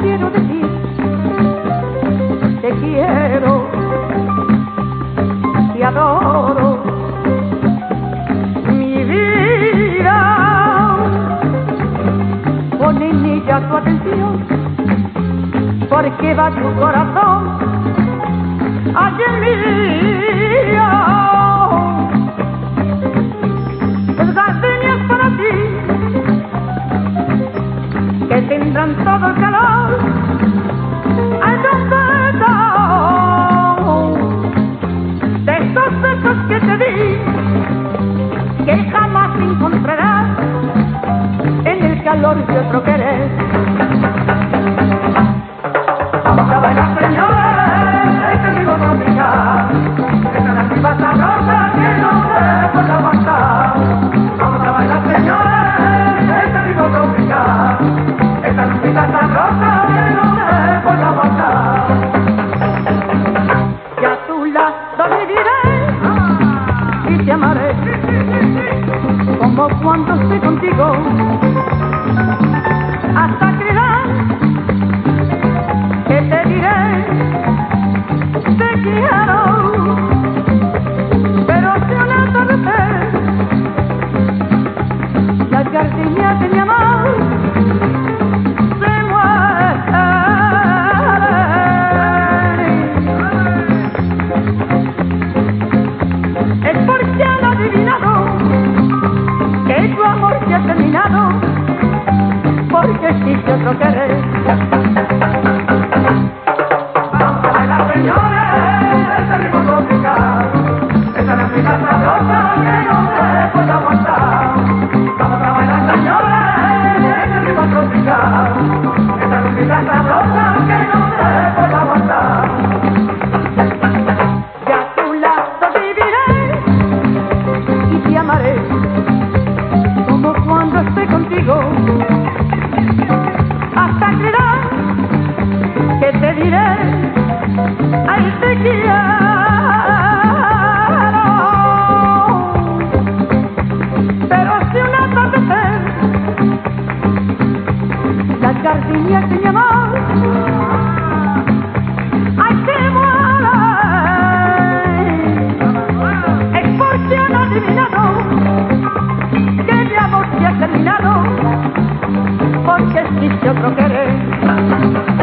quiero decir, te quiero, te adoro, mi vida. Pon en ella tu atención, porque va tu corazón allí. Todo el calor. tan tan existe otro querer. Vamos a bailar, señores, este ritmo tropical. Esta es fiesta sabrosa que no se puede aguantar. Vamos a bailar, señores, este ritmo tropical. Esta es fiesta sabrosa gardenias de mi amor ay se muere es porque han adivinado que mi amor se ha terminado porque existe otro querer.